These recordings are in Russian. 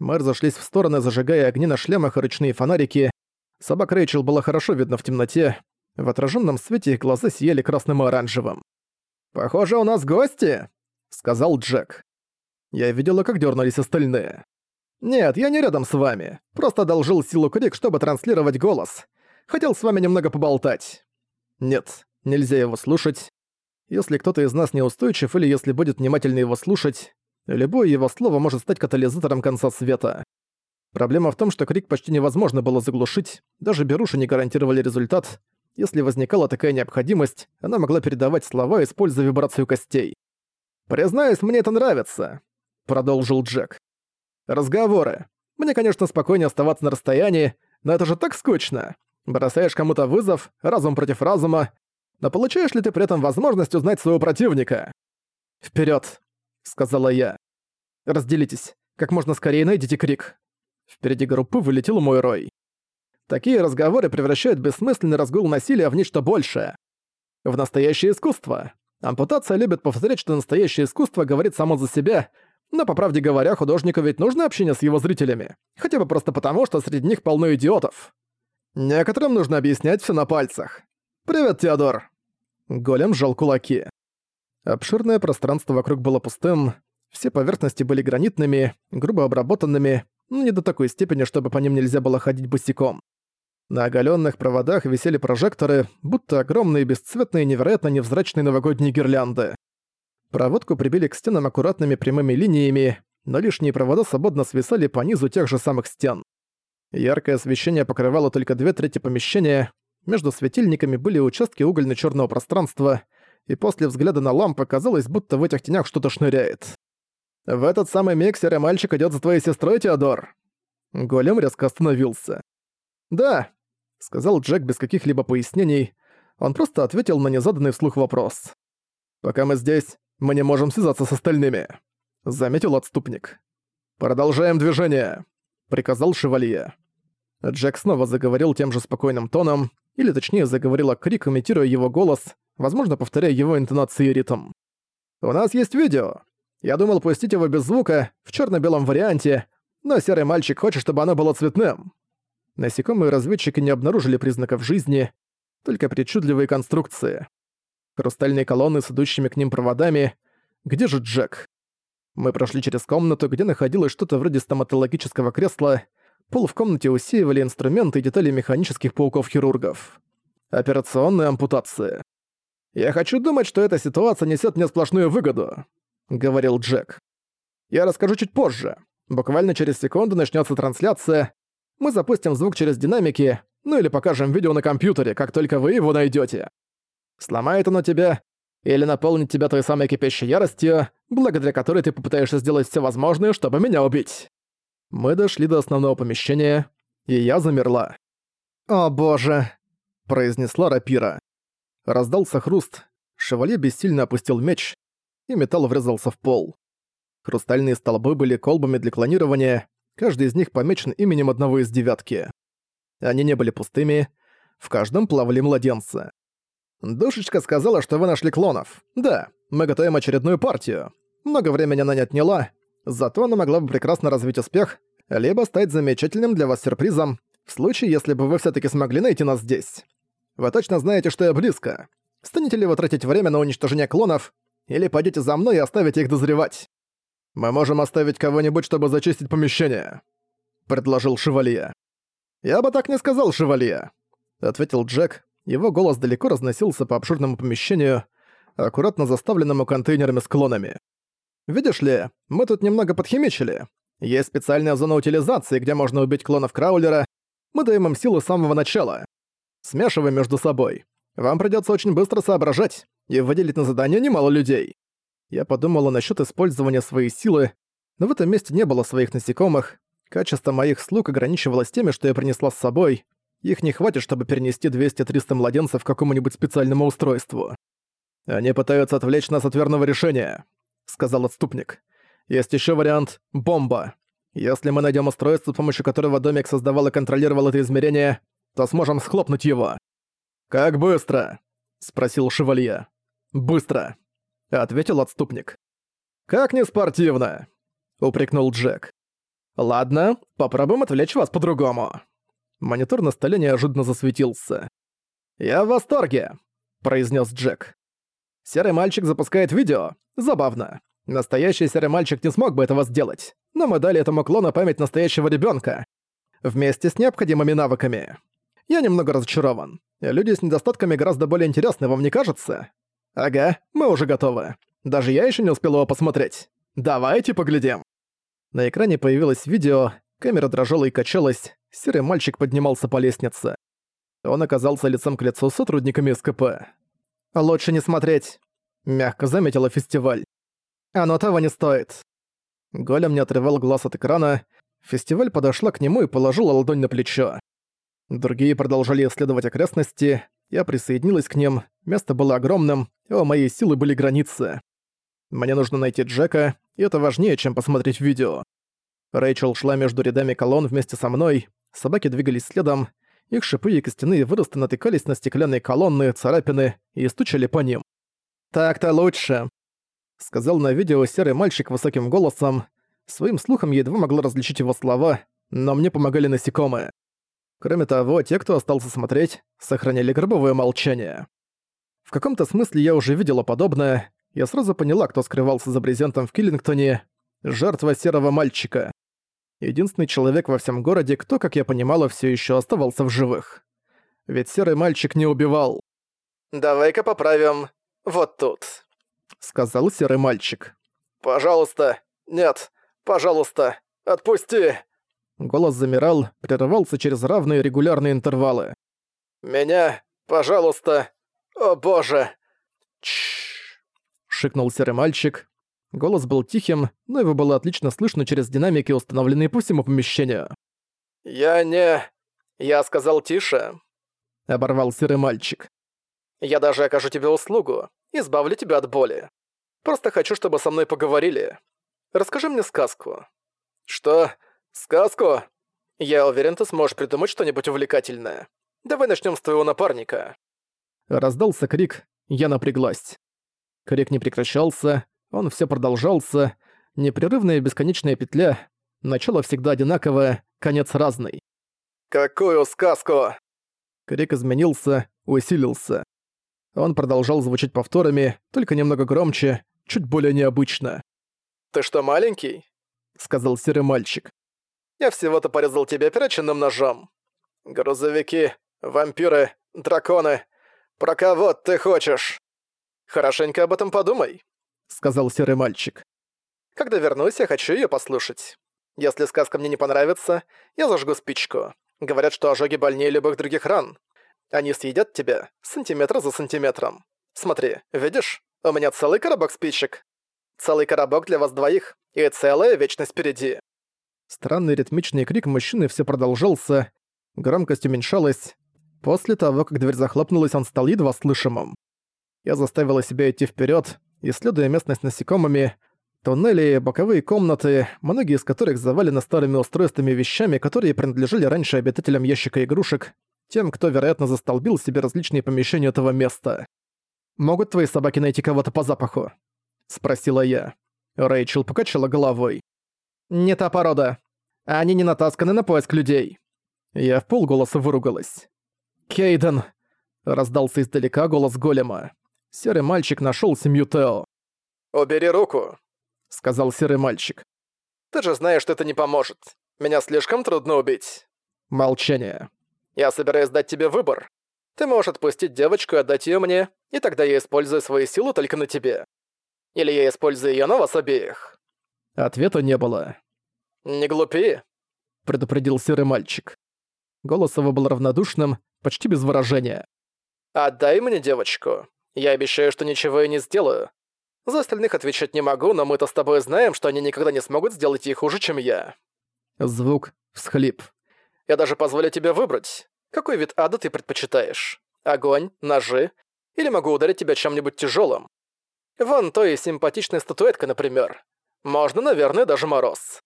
Мы разошлись в стороны, зажигая огни на шлемах и ручные фонарики. Собак Рэйчел было хорошо видно в темноте. В отраженном свете их глаза сияли красным и оранжевым. «Похоже, у нас гости!» — сказал Джек. Я видела, как дернулись остальные. «Нет, я не рядом с вами. Просто одолжил силу крик, чтобы транслировать голос. Хотел с вами немного поболтать». «Нет, нельзя его слушать. Если кто-то из нас неустойчив или если будет внимательно его слушать, любое его слово может стать катализатором конца света. Проблема в том, что крик почти невозможно было заглушить, даже беруши не гарантировали результат. Если возникала такая необходимость, она могла передавать слова, используя вибрацию костей. «Признаюсь, мне это нравится», — продолжил Джек. «Разговоры. Мне, конечно, спокойнее оставаться на расстоянии, но это же так скучно. Бросаешь кому-то вызов, разум против разума, но получаешь ли ты при этом возможность узнать своего противника? Вперед, сказала я. Разделитесь. Как можно скорее найдите крик. Впереди группы вылетел мой рой. Такие разговоры превращают бессмысленный разгул насилия в нечто большее. В настоящее искусство. Ампутация любит повторять, что настоящее искусство говорит само за себя, но, по правде говоря, художнику ведь нужно общение с его зрителями. Хотя бы просто потому, что среди них полно идиотов. Некоторым нужно объяснять все на пальцах. «Привет, Теодор!» Голем сжал кулаки. Обширное пространство вокруг было пустым, все поверхности были гранитными, грубо обработанными, но не до такой степени, чтобы по ним нельзя было ходить босиком. На оголенных проводах висели прожекторы, будто огромные бесцветные невероятно невзрачные новогодние гирлянды. Проводку прибили к стенам аккуратными прямыми линиями, но лишние провода свободно свисали по низу тех же самых стен. Яркое освещение покрывало только две трети помещения, между светильниками были участки угольно-черного пространства, и после взгляда на лампы казалось, будто в этих тенях что-то шныряет. «В этот самый миг серый мальчик идет за твоей сестрой, Теодор!» Голем резко остановился. «Да», — сказал Джек без каких-либо пояснений. Он просто ответил на незаданный вслух вопрос. «Пока мы здесь, мы не можем связаться с остальными», — заметил отступник. «Продолжаем движение», — приказал шевалье. Джек снова заговорил тем же спокойным тоном, или точнее заговорила крик, имитируя его голос, возможно, повторяя его интонации и ритм. «У нас есть видео. Я думал пустить его без звука, в черно белом варианте, но серый мальчик хочет, чтобы оно было цветным». Насекомые разведчики не обнаружили признаков жизни, только причудливые конструкции. Хрустальные колонны с идущими к ним проводами. Где же Джек? Мы прошли через комнату, где находилось что-то вроде стоматологического кресла, Пол в комнате усеивали инструменты и детали механических пауков-хирургов. Операционная ампутация. «Я хочу думать, что эта ситуация несет мне сплошную выгоду», — говорил Джек. «Я расскажу чуть позже. Буквально через секунду начнется трансляция. Мы запустим звук через динамики, ну или покажем видео на компьютере, как только вы его найдете. Сломает оно тебя или наполнит тебя той самой кипящей яростью, благодаря которой ты попытаешься сделать все возможное, чтобы меня убить. Мы дошли до основного помещения, и я замерла. «О боже!» – произнесла рапира. Раздался хруст, шевале бессильно опустил меч, и металл врезался в пол. Хрустальные столбы были колбами для клонирования, каждый из них помечен именем одного из девятки. Они не были пустыми, в каждом плавали младенцы. «Душечка сказала, что вы нашли клонов. Да, мы готовим очередную партию. Много времени она не отняла, Зато она могла бы прекрасно развить успех, либо стать замечательным для вас сюрпризом, в случае, если бы вы все таки смогли найти нас здесь. Вы точно знаете, что я близко. Станете ли вы тратить время на уничтожение клонов, или пойдете за мной и оставите их дозревать? Мы можем оставить кого-нибудь, чтобы зачистить помещение», — предложил Шевалье. «Я бы так не сказал, Шевалье», — ответил Джек. Его голос далеко разносился по обширному помещению, аккуратно заставленному контейнерами с клонами. Видишь ли, мы тут немного подхимичили. Есть специальная зона утилизации, где можно убить клонов Краулера. Мы даем им силу с самого начала. Смешиваем между собой. Вам придется очень быстро соображать и выделить на задание немало людей. Я подумала насчет использования своей силы, но в этом месте не было своих насекомых. Качество моих слуг ограничивалось теми, что я принесла с собой. Их не хватит, чтобы перенести 200-300 младенцев к какому-нибудь специальному устройству. Они пытаются отвлечь нас от верного решения сказал отступник. «Есть еще вариант — бомба. Если мы найдем устройство, с помощью которого домик создавал и контролировал это измерение, то сможем схлопнуть его». «Как быстро?» — спросил шевалье. «Быстро», — ответил отступник. «Как не спортивно?» — упрекнул Джек. Ладно, попробуем отвлечь вас по-другому. Монитор на столе неожиданно засветился. «Я в восторге», — произнес Джек. «Серый мальчик запускает видео. Забавно. Настоящий серый мальчик не смог бы этого сделать, но мы дали этому клону память настоящего ребенка вместе с необходимыми навыками. Я немного разочарован. Люди с недостатками гораздо более интересны, вам не кажется? Ага, мы уже готовы. Даже я еще не успел его посмотреть. Давайте поглядим. На экране появилось видео, камера дрожала и качалась, серый мальчик поднимался по лестнице. Он оказался лицом к лицу с сотрудниками СКП. «Лучше не смотреть», — мягко заметила фестиваль. «Оно того не стоит». Голем не отрывал глаз от экрана, фестиваль подошла к нему и положила ладонь на плечо. Другие продолжали исследовать окрестности, я присоединилась к ним, место было огромным, и у моей силы были границы. Мне нужно найти Джека, и это важнее, чем посмотреть видео. Рэйчел шла между рядами колонн вместе со мной, собаки двигались следом, их шипы и костяные выросты натыкались на стеклянные колонны, царапины и стучали по ним. «Так-то лучше», — сказал на видео серый мальчик высоким голосом. Своим слухом едва могла различить его слова, но мне помогали насекомые. Кроме того, те, кто остался смотреть, сохраняли гробовое молчание. В каком-то смысле я уже видела подобное, я сразу поняла, кто скрывался за брезентом в Киллингтоне, жертва серого мальчика. Единственный человек во всем городе, кто, как я понимала, все еще оставался в живых. Ведь серый мальчик не убивал. «Давай-ка поправим вот тут», — сказал серый мальчик. «Пожалуйста, нет, пожалуйста, отпусти!» Голос замирал, прерывался через равные регулярные интервалы. «Меня, пожалуйста, о боже!» «Чшш!» — шикнул серый мальчик. Голос был тихим, но его было отлично слышно через динамики, установленные по всему помещению. «Я не... Я сказал тише», — оборвал серый мальчик. «Я даже окажу тебе услугу, избавлю тебя от боли. Просто хочу, чтобы со мной поговорили. Расскажи мне сказку». «Что? «Сказку? Я уверен, ты сможешь придумать что-нибудь увлекательное. Давай начнем с твоего напарника». Раздался крик, я напряглась. Крик не прекращался, он все продолжался, непрерывная бесконечная петля, начало всегда одинаковое, конец разный. «Какую сказку?» Крик изменился, усилился. Он продолжал звучать повторами, только немного громче, чуть более необычно. «Ты что, маленький?» — сказал серый мальчик. Я всего-то порезал тебя перочинным ножом. Грузовики, вампиры, драконы. Про кого ты хочешь? Хорошенько об этом подумай, сказал серый мальчик. Когда вернусь, я хочу ее послушать. Если сказка мне не понравится, я зажгу спичку. Говорят, что ожоги больнее любых других ран. Они съедят тебя сантиметр за сантиметром. Смотри, видишь? У меня целый коробок спичек. Целый коробок для вас двоих и целая вечность впереди. Странный ритмичный крик мужчины все продолжался, громкость уменьшалась. После того, как дверь захлопнулась, он стал едва слышимым. Я заставила себя идти вперед, исследуя местность насекомыми, туннели, боковые комнаты, многие из которых завалены старыми устройствами и вещами, которые принадлежали раньше обитателям ящика игрушек, тем, кто, вероятно, застолбил себе различные помещения этого места. «Могут твои собаки найти кого-то по запаху?» — спросила я. Рэйчел покачала головой. «Не та порода. Они не натасканы на поиск людей». Я в полголоса выругалась. «Кейден!» — раздался издалека голос голема. Серый мальчик нашел семью Тео. «Убери руку», — сказал серый мальчик. «Ты же знаешь, что это не поможет. Меня слишком трудно убить». Молчание. «Я собираюсь дать тебе выбор. Ты можешь отпустить девочку и отдать ее мне, и тогда я использую свою силу только на тебе. Или я использую ее на вас обеих». Ответа не было. «Не глупи», — предупредил серый мальчик. Голос его был равнодушным, почти без выражения. «Отдай мне девочку. Я обещаю, что ничего и не сделаю. За остальных отвечать не могу, но мы-то с тобой знаем, что они никогда не смогут сделать их хуже, чем я». Звук, всхлип. «Я даже позволю тебе выбрать. Какой вид ада ты предпочитаешь? Огонь, ножи? Или могу ударить тебя чем-нибудь тяжелым? Вон той симпатичной статуэткой, например. Можно, наверное, даже мороз».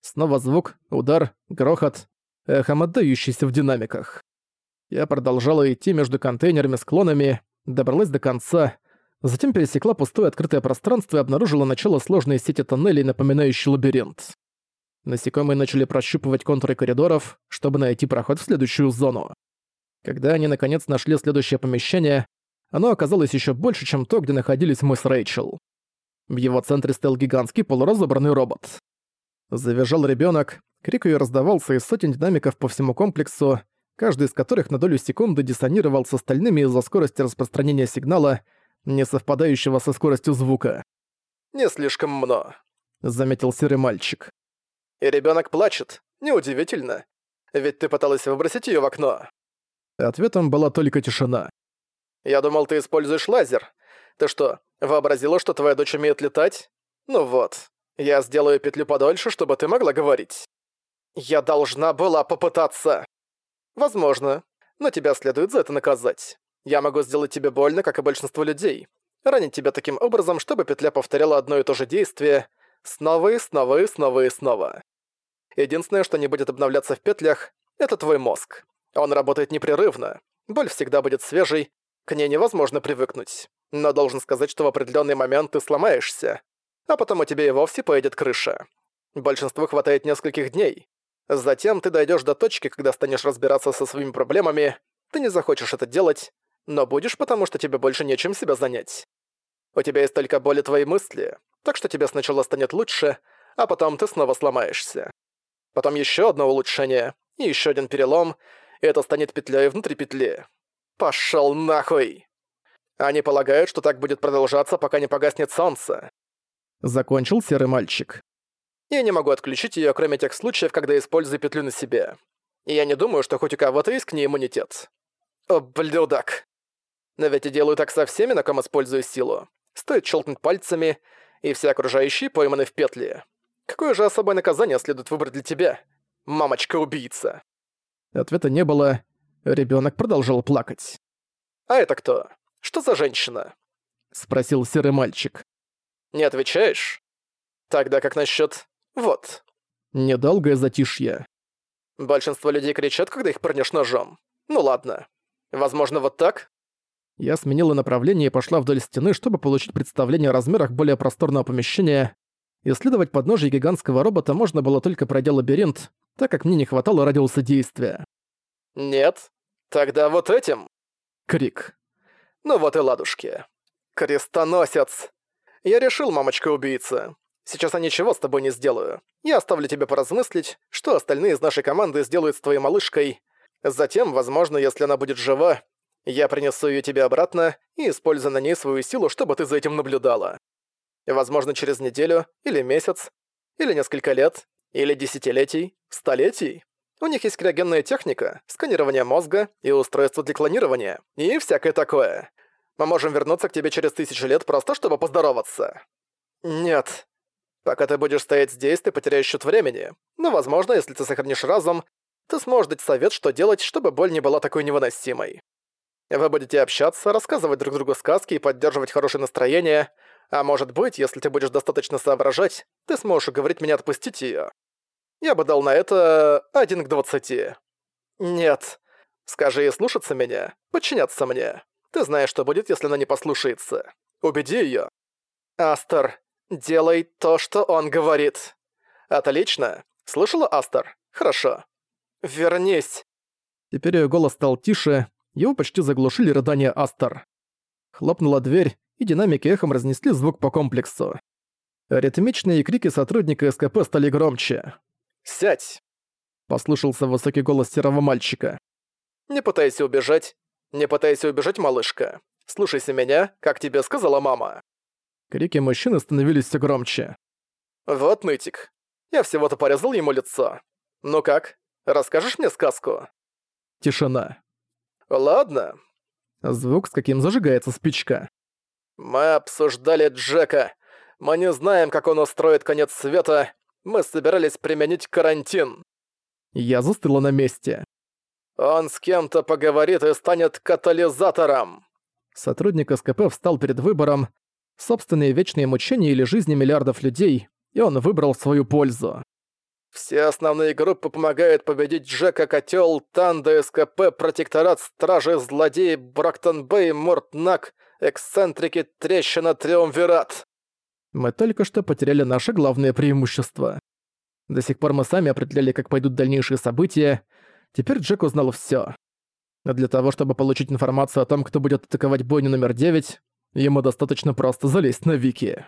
Снова звук, удар, грохот, эхом отдающийся в динамиках. Я продолжала идти между контейнерами с клонами, добралась до конца, затем пересекла пустое открытое пространство и обнаружила начало сложной сети тоннелей, напоминающей лабиринт. Насекомые начали прощупывать контуры коридоров, чтобы найти проход в следующую зону. Когда они наконец нашли следующее помещение, оно оказалось еще больше, чем то, где находились мы с Рэйчел. В его центре стоял гигантский полуразобранный робот. Завизжал ребенок, крик ее раздавался из сотен динамиков по всему комплексу, каждый из которых на долю секунды диссонировал с остальными из-за скорости распространения сигнала, не совпадающего со скоростью звука. «Не слишком много», — заметил серый мальчик. «И ребенок плачет. Неудивительно. Ведь ты пыталась выбросить ее в окно». Ответом была только тишина. «Я думал, ты используешь лазер. Ты что, вообразила, что твоя дочь умеет летать? Ну вот, я сделаю петлю подольше, чтобы ты могла говорить. Я должна была попытаться. Возможно, но тебя следует за это наказать. Я могу сделать тебе больно, как и большинство людей. Ранить тебя таким образом, чтобы петля повторяла одно и то же действие снова и снова и снова и снова. Единственное, что не будет обновляться в петлях, это твой мозг. Он работает непрерывно. Боль всегда будет свежей, к ней невозможно привыкнуть. Но должен сказать, что в определенный момент ты сломаешься а потом у тебя и вовсе поедет крыша. Большинству хватает нескольких дней. Затем ты дойдешь до точки, когда станешь разбираться со своими проблемами, ты не захочешь это делать, но будешь, потому что тебе больше нечем себя занять. У тебя есть только боли твои мысли, так что тебе сначала станет лучше, а потом ты снова сломаешься. Потом еще одно улучшение, и еще один перелом, и это станет петлей внутри петли. Пошел нахуй! Они полагают, что так будет продолжаться, пока не погаснет солнце. Закончил серый мальчик. Я не могу отключить её, кроме тех случаев, когда использую петлю на себе. И я не думаю, что хоть у кого-то есть к ней иммунитет. О, блюдок. Но ведь я делаю так со всеми, на ком использую силу. Стоит щелкнуть пальцами, и все окружающие пойманы в петли. Какое же особое наказание следует выбрать для тебя, мамочка-убийца? Ответа не было. Ребенок продолжал плакать. «А это кто? Что за женщина?» — спросил серый мальчик. Не отвечаешь? Тогда как насчет вот. Недолгое затишье. Большинство людей кричат, когда их пронешь ножом. Ну ладно. Возможно, вот так? Я сменила направление и пошла вдоль стены, чтобы получить представление о размерах более просторного помещения. Исследовать подножие гигантского робота можно было только пройдя лабиринт, так как мне не хватало радиуса действия. Нет. Тогда вот этим. Крик. Ну вот и ладушки. Крестоносец. «Я решил, мамочка-убийца. Сейчас я ничего с тобой не сделаю. Я оставлю тебе поразмыслить, что остальные из нашей команды сделают с твоей малышкой. Затем, возможно, если она будет жива, я принесу ее тебе обратно и использую на ней свою силу, чтобы ты за этим наблюдала. Возможно, через неделю, или месяц, или несколько лет, или десятилетий, столетий. У них есть криогенная техника, сканирование мозга и устройство для клонирования, и всякое такое. Мы можем вернуться к тебе через тысячу лет просто, чтобы поздороваться». «Нет. Пока ты будешь стоять здесь, ты потеряешь счет времени. Но, возможно, если ты сохранишь разум, ты сможешь дать совет, что делать, чтобы боль не была такой невыносимой. Вы будете общаться, рассказывать друг другу сказки и поддерживать хорошее настроение, а может быть, если ты будешь достаточно соображать, ты сможешь уговорить меня отпустить её. Я бы дал на это один к двадцати. Нет. Скажи ей слушаться меня, подчиняться мне. Ты знаешь, что будет, если она не послушается. Убеди её. Астер, делай то, что он говорит. Отлично. Слышала, Астер? Хорошо. Вернись. Теперь её голос стал тише, его почти заглушили рыдания Астер. Хлопнула дверь, и динамики эхом разнесли звук по комплексу. Ритмичные крики сотрудника СКП стали громче. «Сядь!» — послышался высокий голос серого мальчика. «Не пытайся убежать, «Не пытайся убежать, малышка. Слушайся меня, как тебе сказала мама». Крики мужчины становились все громче. «Вот нытик. Я всего-то порезал ему лицо. Ну как, расскажешь мне сказку?» Тишина. «Ладно». Звук, с каким зажигается спичка. «Мы обсуждали Джека. Мы не знаем, как он устроит конец света. Мы собирались применить карантин». Я застыла на месте. Он с кем-то поговорит и станет катализатором. Сотрудник СКП встал перед выбором собственные вечные мучения или жизни миллиардов людей, и он выбрал свою пользу. Все основные группы помогают победить Джека Котел, Танда, СКП, Протекторат, Стражи, Злодеи, Брактон Бэй, Мортнак, Эксцентрики, Трещина, Триумвират. Мы только что потеряли наше главное преимущество. До сих пор мы сами определяли, как пойдут дальнейшие события. Теперь Джек узнал всё. Но для того, чтобы получить информацию о том, кто будет атаковать бойню номер 9, ему достаточно просто залезть на Вики.